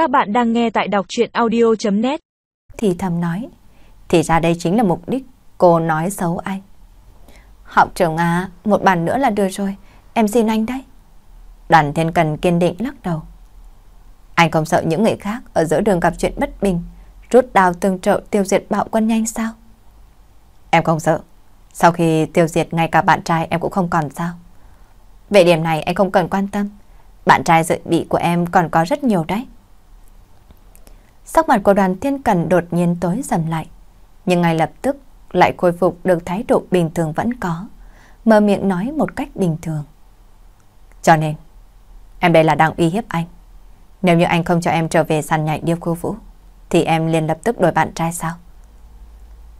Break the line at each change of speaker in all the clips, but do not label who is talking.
Các bạn đang nghe tại đọc chuyện audio.net
Thì thầm nói, thì ra đây chính là mục đích cô nói xấu anh. Học trưởng à, một bàn nữa là được rồi, em xin anh đấy. Đoàn thiên cần kiên định lắc đầu. Anh không sợ những người khác ở giữa đường gặp chuyện bất bình, rút đào tương trợ tiêu diệt bạo quân nhanh sao? Em không sợ. Sau khi tiêu diệt ngay cả bạn trai em cũng không còn sao. Về điểm này anh không cần quan tâm. Bạn trai dự bị của em còn có rất nhiều đấy. Sắc mặt của đoàn thiên cần đột nhiên tối dần lại. Nhưng ngay lập tức lại khôi phục được thái độ bình thường vẫn có. Mở miệng nói một cách bình thường. Cho nên, em đây là đang uy hiếp anh. Nếu như anh không cho em trở về sàn nhảy điêu cô vũ, thì em liền lập tức đổi bạn trai sao?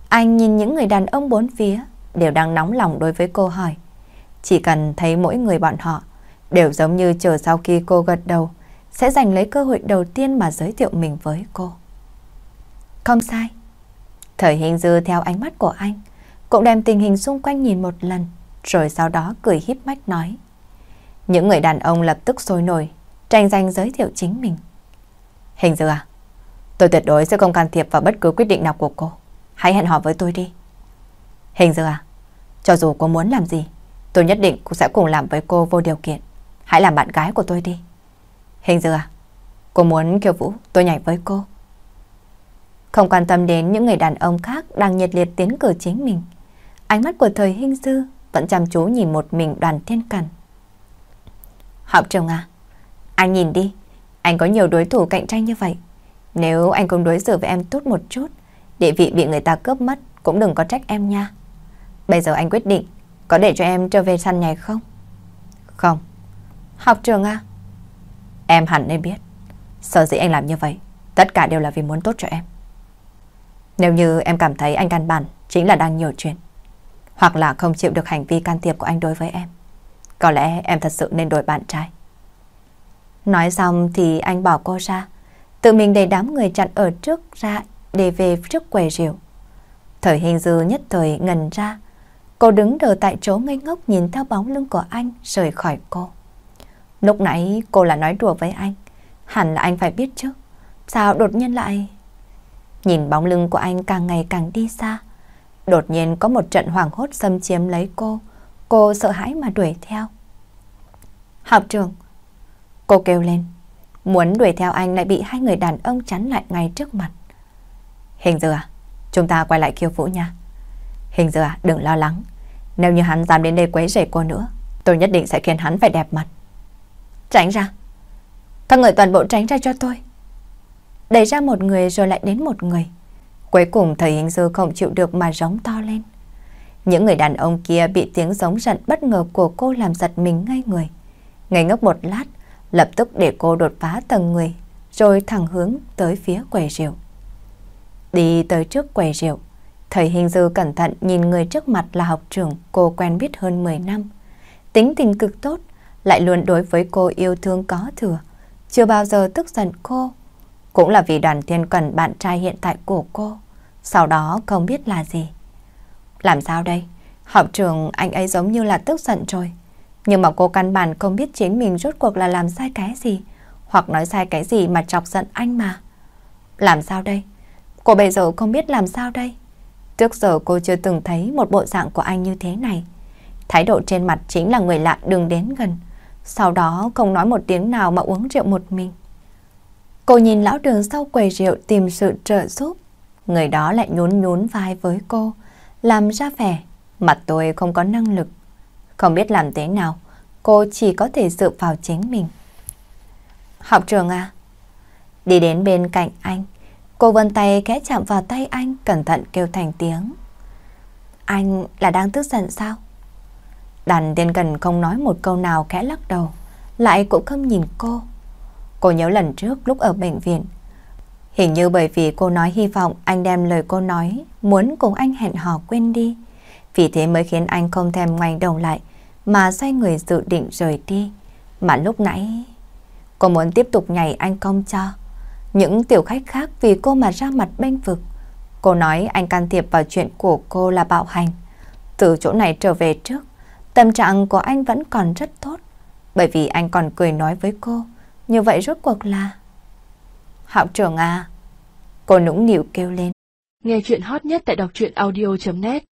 Anh nhìn những người đàn ông bốn phía đều đang nóng lòng đối với cô hỏi. Chỉ cần thấy mỗi người bọn họ đều giống như chờ sau khi cô gật đầu sẽ giành lấy cơ hội đầu tiên mà giới thiệu mình với cô. Không sai. Thời hình dư theo ánh mắt của anh cũng đem tình hình xung quanh nhìn một lần rồi sau đó cười híp mắt nói. Những người đàn ông lập tức sôi nổi tranh giành giới thiệu chính mình. Hình dư à, tôi tuyệt đối sẽ không can thiệp vào bất cứ quyết định nào của cô. Hãy hẹn hò với tôi đi. Hình dư à, cho dù cô muốn làm gì, tôi nhất định cũng sẽ cùng làm với cô vô điều kiện. Hãy làm bạn gái của tôi đi. Hình dư à, cô muốn kiều vũ, tôi nhảy với cô. Không quan tâm đến những người đàn ông khác đang nhiệt liệt tiến cử chính mình. Ánh mắt của thời hình dư vẫn chăm chú nhìn một mình đoàn thiên cần. Học trường à, anh nhìn đi, anh có nhiều đối thủ cạnh tranh như vậy. Nếu anh không đối xử với em tốt một chút, địa vị bị người ta cướp mất cũng đừng có trách em nha. Bây giờ anh quyết định, có để cho em trở về săn nhảy không? Không. Học trường à? Em hẳn nên biết. Sở dĩ anh làm như vậy, tất cả đều là vì muốn tốt cho em. Nếu như em cảm thấy anh căn bản chính là đang nhiều chuyện, hoặc là không chịu được hành vi can thiệp của anh đối với em, có lẽ em thật sự nên đổi bạn trai. Nói xong thì anh bỏ cô ra, tự mình để đám người chặn ở trước ra để về trước quầy rượu. Thời hình dư nhất thời ngần ra, cô đứng đờ tại chỗ ngây ngốc nhìn theo bóng lưng của anh rời khỏi cô. Lúc nãy cô là nói đùa với anh, hẳn là anh phải biết chứ, sao đột nhiên lại... Nhìn bóng lưng của anh càng ngày càng đi xa, đột nhiên có một trận hoảng hốt xâm chiếm lấy cô, cô sợ hãi mà đuổi theo. Học trường, cô kêu lên, muốn đuổi theo anh lại bị hai người đàn ông chắn lại ngay trước mặt. Hình dừa, à, chúng ta quay lại khiêu vũ nha. Hình dừa, à, đừng lo lắng. Nếu như hắn dám đến đây quấy rầy cô nữa, tôi nhất định sẽ khiến hắn phải đẹp mặt. Tránh ra. Các người toàn bộ tránh ra cho tôi. Đẩy ra một người rồi lại đến một người. Cuối cùng thầy hình dư không chịu được mà giống to lên. Những người đàn ông kia bị tiếng giống giận bất ngờ của cô làm giật mình ngay người. Ngây ngốc một lát, lập tức để cô đột phá tầng người, rồi thẳng hướng tới phía quầy rượu. Đi tới trước quầy rượu, thầy hình dư cẩn thận nhìn người trước mặt là học trưởng cô quen biết hơn 10 năm. Tính tình cực tốt, lại luôn đối với cô yêu thương có thừa, chưa bao giờ tức giận cô. Cũng là vì đoàn thiên cần bạn trai hiện tại của cô, sau đó không biết là gì. Làm sao đây? Học trường anh ấy giống như là tức giận rồi. Nhưng mà cô căn bản không biết chính mình rốt cuộc là làm sai cái gì, hoặc nói sai cái gì mà chọc giận anh mà. Làm sao đây? Cô bây giờ không biết làm sao đây. Trước giờ cô chưa từng thấy một bộ dạng của anh như thế này. Thái độ trên mặt chính là người lạ đừng đến gần. Sau đó không nói một tiếng nào mà uống rượu một mình. Cô nhìn lão đường sau quầy rượu tìm sự trợ giúp. Người đó lại nhún nhún vai với cô, làm ra vẻ, mặt tôi không có năng lực. Không biết làm thế nào, cô chỉ có thể dựa vào chính mình. Học trường à? Đi đến bên cạnh anh, cô vân tay ghé chạm vào tay anh, cẩn thận kêu thành tiếng. Anh là đang tức giận sao? Đàn tiên cần không nói một câu nào khẽ lắc đầu, lại cũng không nhìn cô. Cô nhớ lần trước lúc ở bệnh viện, hình như bởi vì cô nói hy vọng anh đem lời cô nói, muốn cùng anh hẹn hò quên đi. Vì thế mới khiến anh không thèm ngoảnh đầu lại, mà xoay người dự định rời đi. Mà lúc nãy, cô muốn tiếp tục nhảy anh công cho. Những tiểu khách khác vì cô mà ra mặt bênh vực. Cô nói anh can thiệp vào chuyện của cô là bạo hành. Từ chỗ này trở về trước, tâm trạng của anh vẫn còn rất tốt. Bởi vì anh còn cười nói với cô, như vậy rốt cuộc là... Học trưởng à. Cô nũng nịu kêu lên.
Nghe chuyện hot nhất tại đọc truyện audio.net